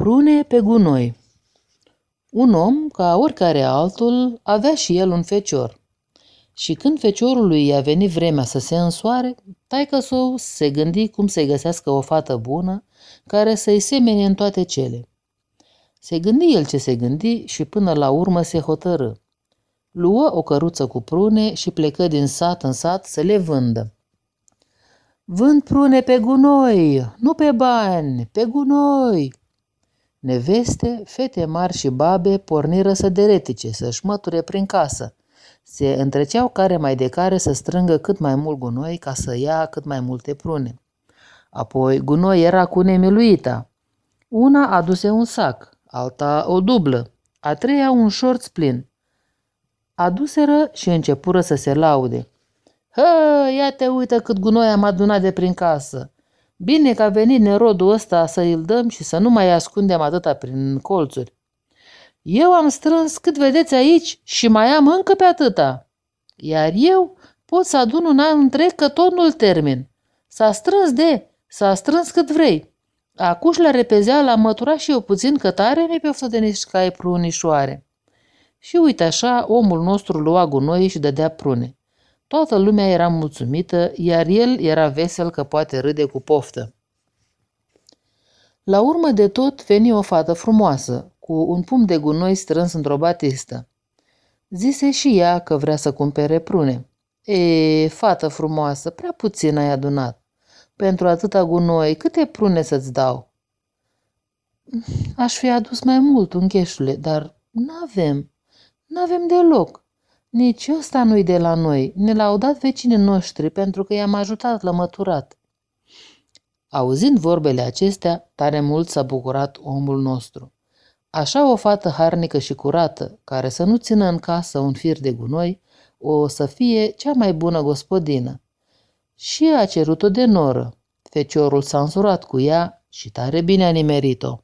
Prune pe gunoi Un om, ca oricare altul, avea și el un fecior. Și când feciorului i-a venit vremea să se însoare, taică său se gândi cum să-i găsească o fată bună, care să-i semene în toate cele. Se gândi el ce se gândi și până la urmă se hotărâ. Luă o căruță cu prune și plecă din sat în sat să le vândă. Vând prune pe gunoi, nu pe bani, pe gunoi. Neveste, fete mari și babe porniră să deretice, să-și măture prin casă. Se întreceau care mai de care să strângă cât mai mult gunoi ca să ia cât mai multe prune. Apoi gunoi era cu nemiluita. Una aduse un sac, alta o dublă, a treia un șorț plin. Aduseră și începură să se laude. Hă, ia te uită cât gunoi am adunat de prin casă. Bine că a venit nerodul ăsta să îl dăm și să nu mai ascundem atâta prin colțuri. Eu am strâns cât vedeți aici și mai am încă pe atâta. Iar eu pot să adun un an întreg că tot nu-l termin. S-a strâns de, s-a strâns cât vrei. Acuș la repezea la mătura și eu puțin că tare mi pe de nici cai prunișoare. Și uite așa, omul nostru lua gunoi și dădea prune. Toată lumea era mulțumită, iar el era vesel că poate râde cu poftă. La urmă de tot veni o fată frumoasă, cu un pum de gunoi strâns într-o batistă. Zise și ea că vrea să cumpere prune. E, fată frumoasă, prea puțin ai adunat. Pentru atâta gunoi, câte prune să-ți dau? Aș fi adus mai mult, uncheșule, dar n-avem. N-avem deloc. Nici ăsta nu-i de la noi. Ne l-au dat vecinii noștri pentru că i-am ajutat la măturat. Auzind vorbele acestea, tare mult s-a bucurat omul nostru. Așa o fată harnică și curată, care să nu țină în casă un fir de gunoi, o să fie cea mai bună gospodină. Și a cerut-o de noră. Feciorul s-a însurat cu ea și tare bine a nimerit-o.